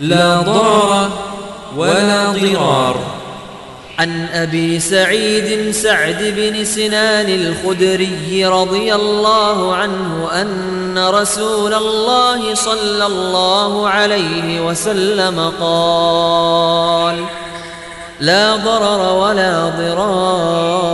لا ضرر ولا ضرار. عن أبي سعيد سعد بن سنان الخدري رضي الله عنه أن رسول الله صلى الله عليه وسلم قال لا ضرر ولا ضرار.